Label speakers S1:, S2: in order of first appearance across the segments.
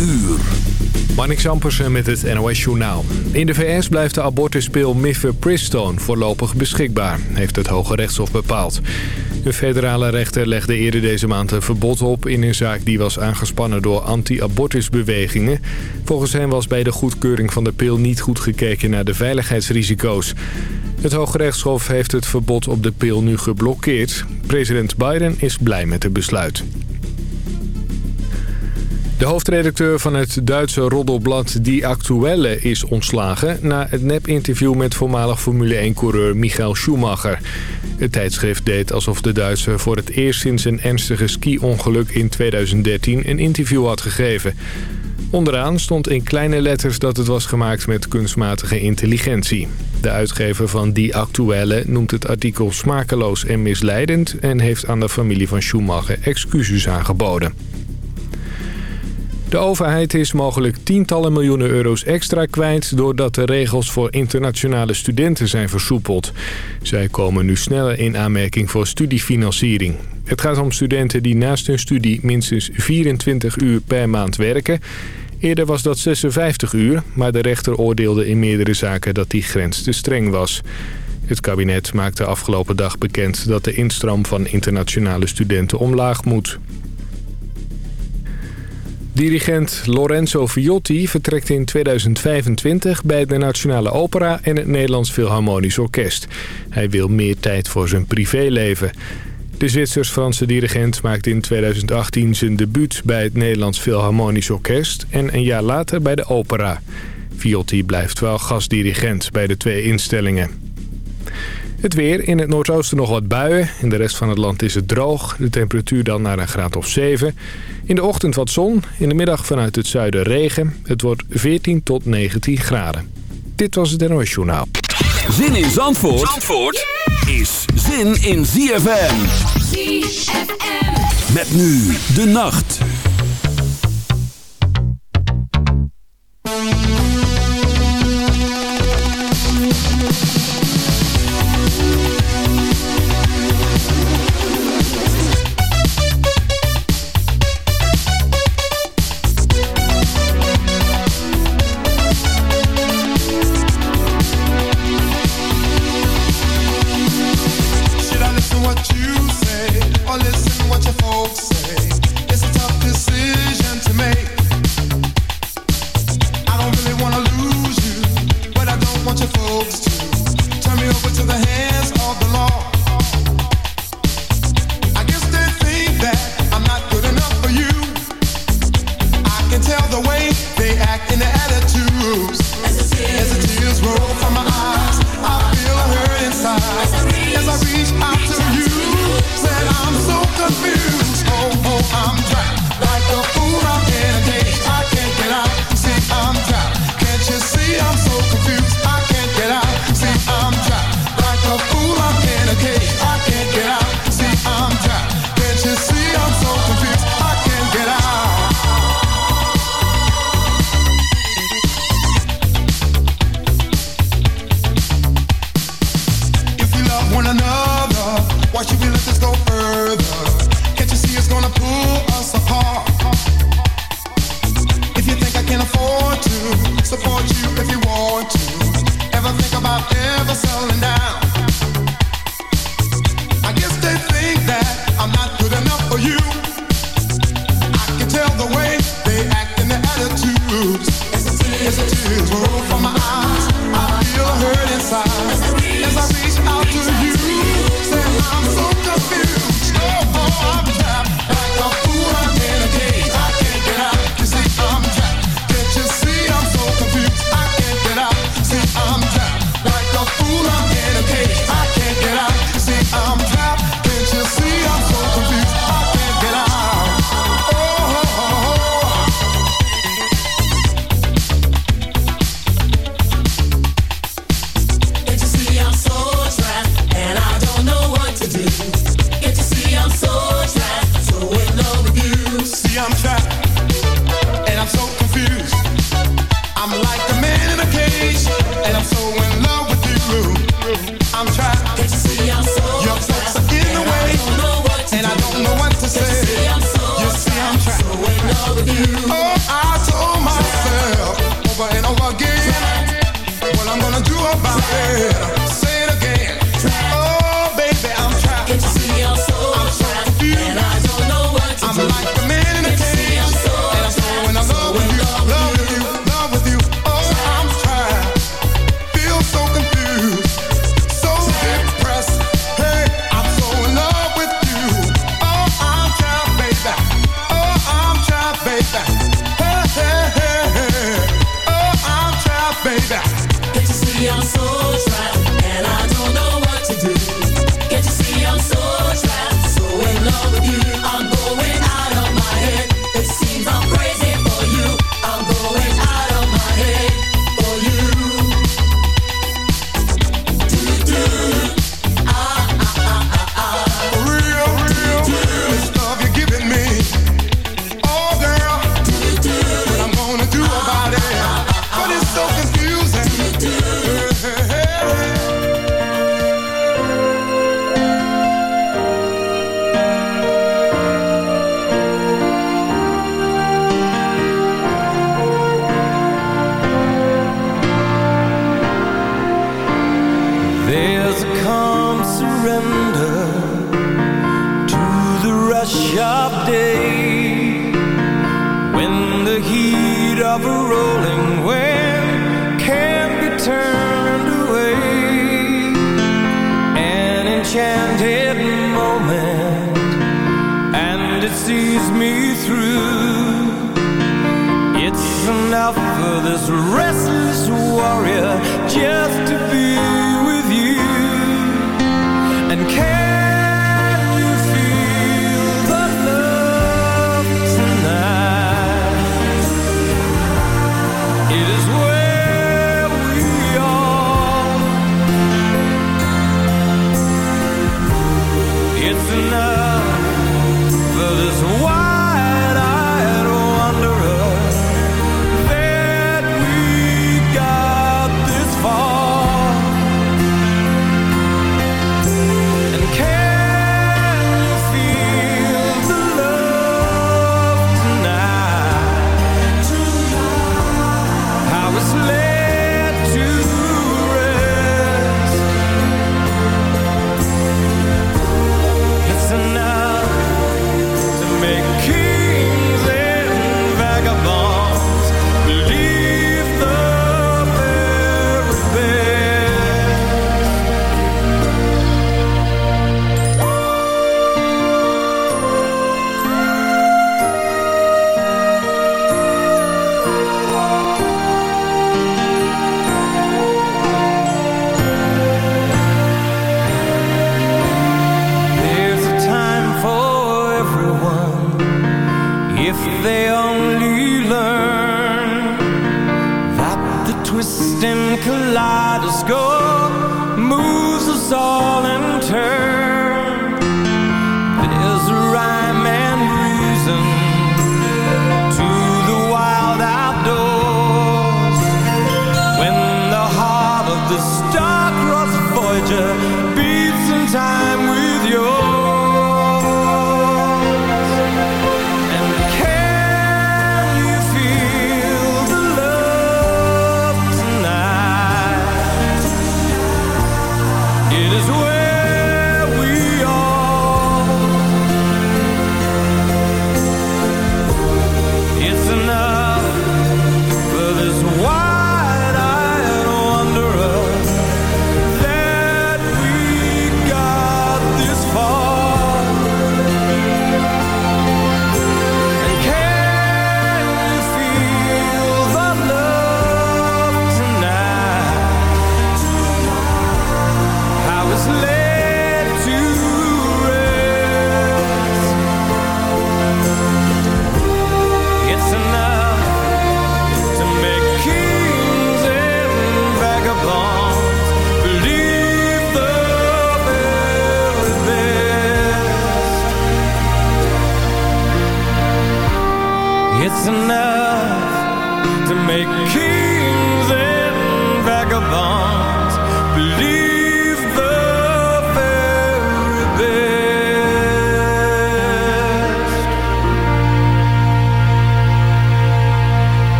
S1: uur.
S2: Ampersen met het NOS Journaal. In de VS blijft de abortuspil Mifepristone voorlopig beschikbaar, heeft het Hoge Rechtshof bepaald. De federale rechter legde eerder deze maand een verbod op in een zaak die was aangespannen door anti-abortusbewegingen. Volgens hen was bij de goedkeuring van de pil niet goed gekeken naar de veiligheidsrisico's. Het Hoge Rechtshof heeft het verbod op de pil nu geblokkeerd. President Biden is blij met het besluit. De hoofdredacteur van het Duitse roddelblad Die Actuelle is ontslagen... na het nep-interview met voormalig Formule 1-coureur Michael Schumacher. Het tijdschrift deed alsof de Duitser voor het eerst sinds een ernstige ski-ongeluk in 2013 een interview had gegeven. Onderaan stond in kleine letters dat het was gemaakt met kunstmatige intelligentie. De uitgever van Die Actuelle noemt het artikel smakeloos en misleidend... en heeft aan de familie van Schumacher excuses aangeboden. De overheid is mogelijk tientallen miljoenen euro's extra kwijt... doordat de regels voor internationale studenten zijn versoepeld. Zij komen nu sneller in aanmerking voor studiefinanciering. Het gaat om studenten die naast hun studie minstens 24 uur per maand werken. Eerder was dat 56 uur, maar de rechter oordeelde in meerdere zaken dat die grens te streng was. Het kabinet maakte afgelopen dag bekend dat de instroom van internationale studenten omlaag moet. Dirigent Lorenzo Viotti vertrekt in 2025 bij de Nationale Opera en het Nederlands Philharmonisch Orkest. Hij wil meer tijd voor zijn privéleven. De Zwitsers-Franse dirigent maakte in 2018 zijn debuut bij het Nederlands Philharmonisch Orkest en een jaar later bij de opera. Viotti blijft wel gastdirigent bij de twee instellingen. Het weer. In het noordoosten nog wat buien. In de rest van het land is het droog. De temperatuur dan naar een graad of 7. In de ochtend wat zon. In de middag vanuit het zuiden regen. Het wordt 14 tot 19 graden. Dit was het NOS Journaal.
S1: Zin in Zandvoort, Zandvoort is zin in ZFM.
S3: ZFM.
S1: Met nu de nacht.
S4: Can afford to support you if you want to, ever think about ever settling down?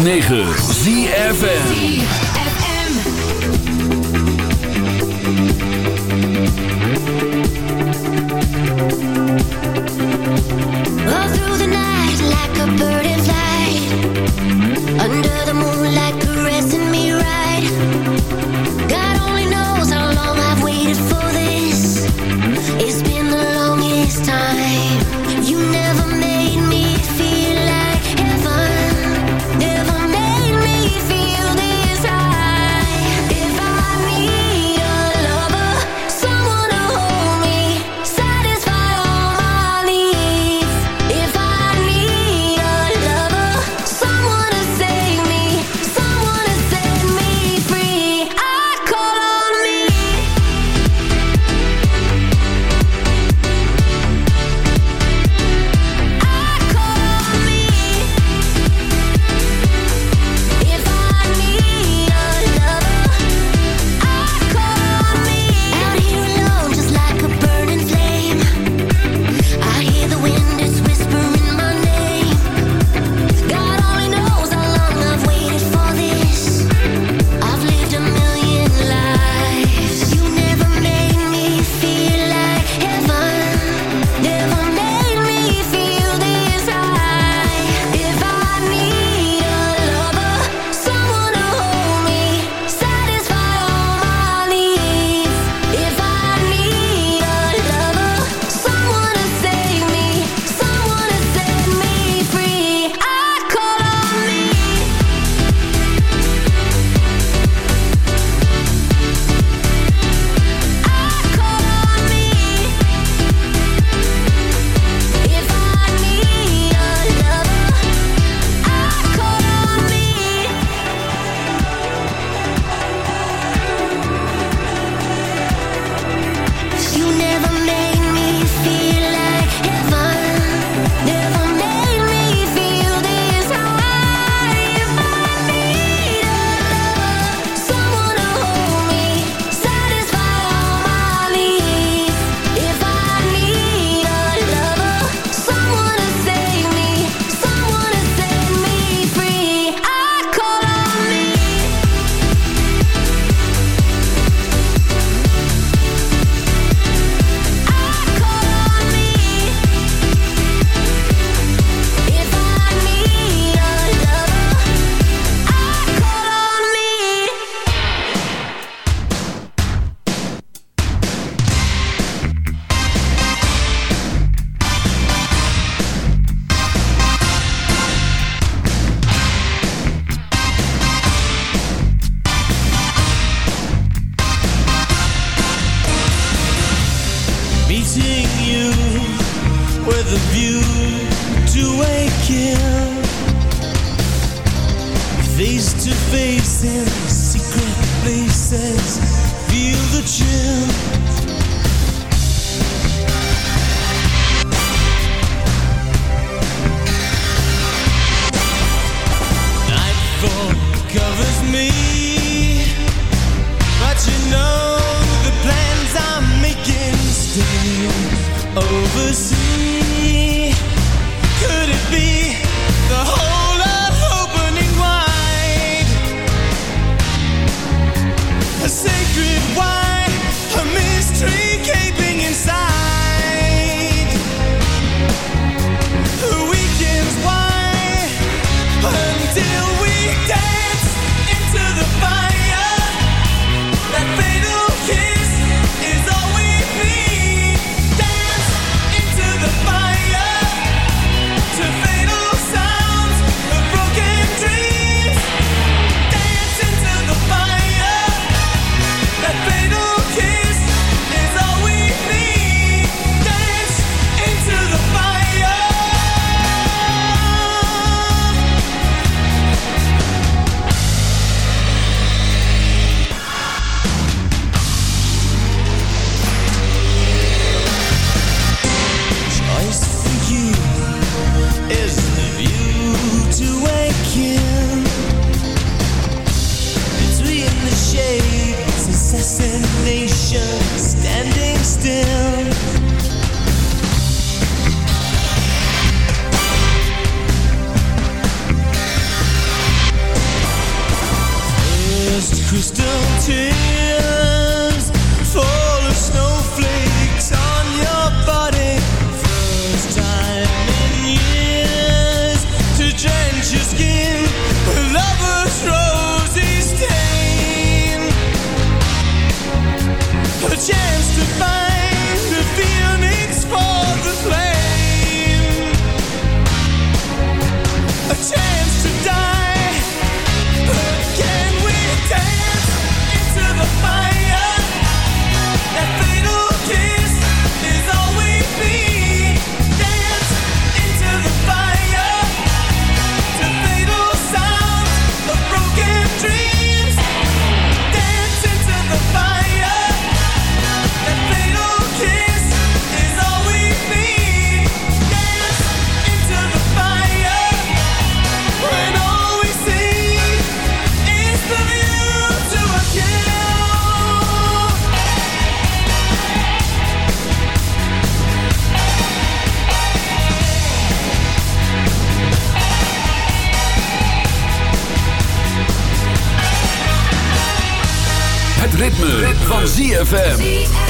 S4: 106.9 ZFN ZFM. the your 去。Dreams.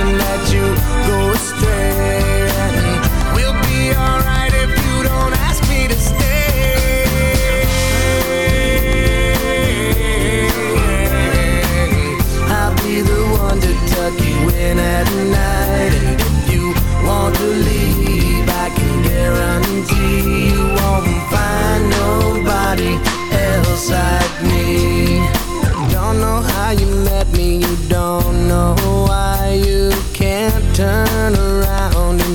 S4: and let you go astray. We'll be alright if you don't ask me to stay. I'll be the one to tuck you in at night. And if you want to leave, I can guarantee you won't find nobody else like me. Don't know how
S3: you met me, you don't know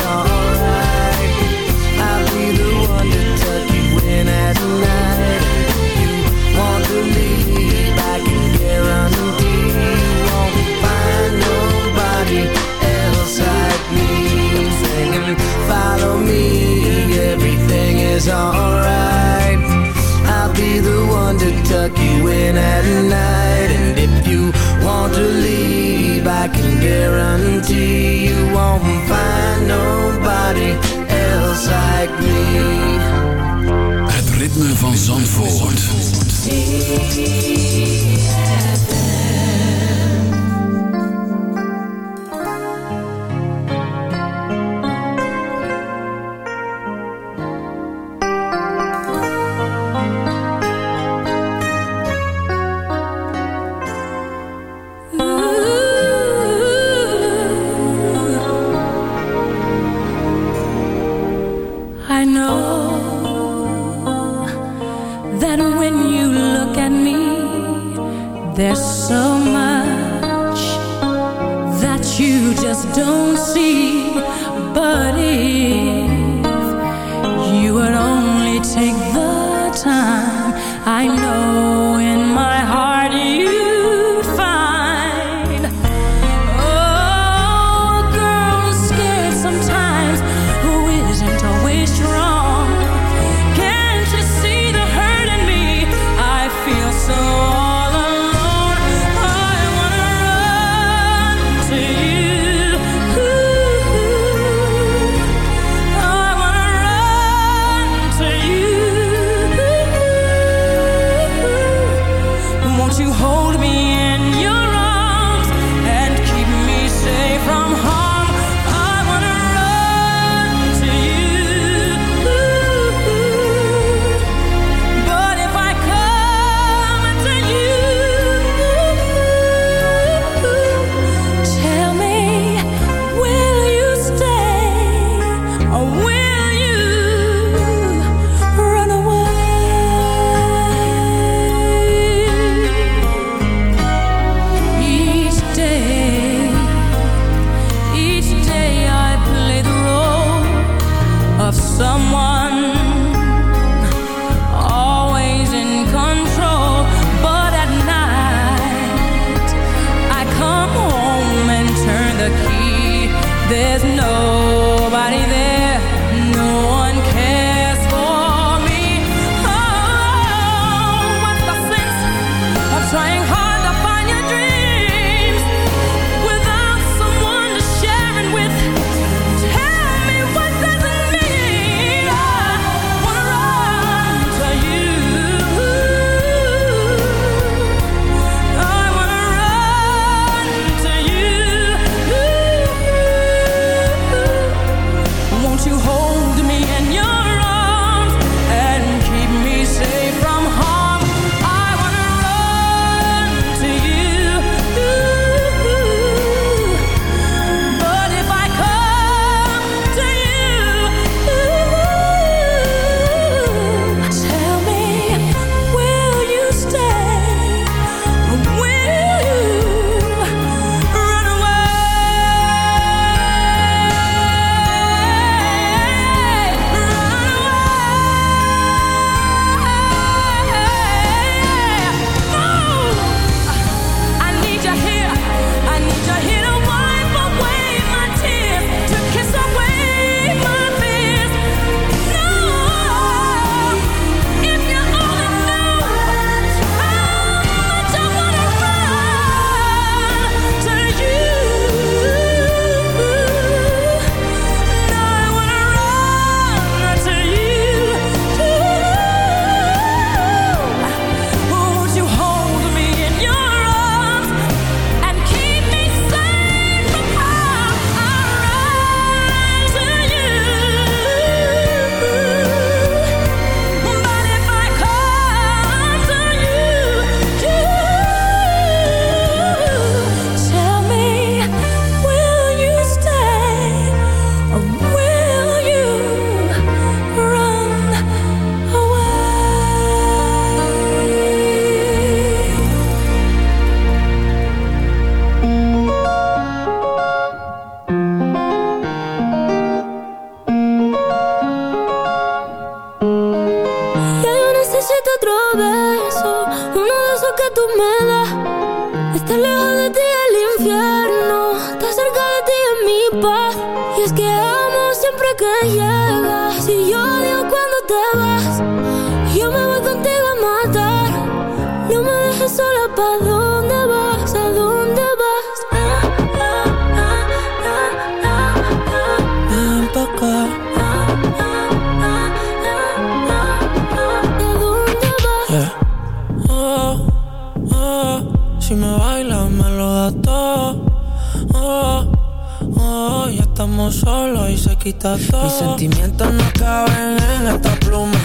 S5: alright. I'll be the one to tuck you in at night. You want to leave, I can guarantee You won't find nobody else like me. I'm singing, follow me, everything is alright. I'll be the one to tuck you in at night. can guarantee you won't find nobody else like me.
S6: Het ritme van Zandvoort. Zandvoort. tú me
S7: das. Lejos de ti el infierno, estar cerca de ti es mi paz. Y es que amo siempre que llegas. Mis sentimientos no caben en esta pluma.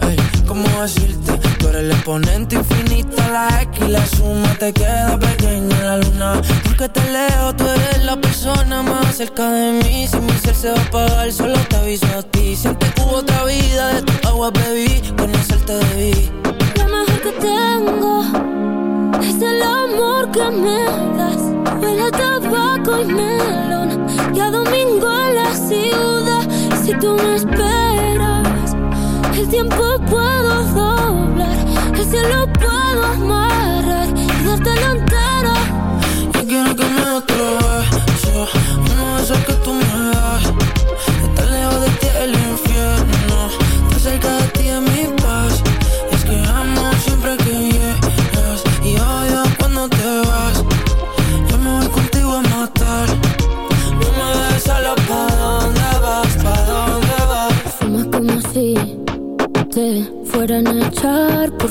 S7: Ey, ¿cómo decirte? Tú eres el exponente infinito, la X la suma
S6: te queda pequeña la luna. Porque te leo, tú eres la persona más cerca de mí. Si mi ser se va a apagar, solo te aviso a ti. Siente que otra vida, de tu agua bebí, conocerte debí. Lo mejor que tengo es el amor que me das. Huele a tabaco y melón y domingo en la ciudad.
S7: Y si tú me esperas, el tiempo puedo doblar, el cielo puedo amarrar y darte la
S6: entera. Yo quiero que me atrevas,
S7: uno de que tú me das.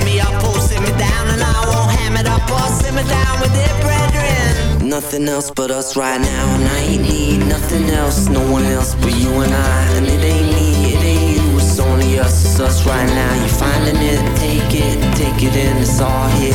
S7: finding it, up or sit me down with their brethren. Nothing else but us right now, and I ain't need nothing else, no one else but you and I. And it ain't me it ain't you it's only us it's us right now You findin' it take it, take it in, it's all here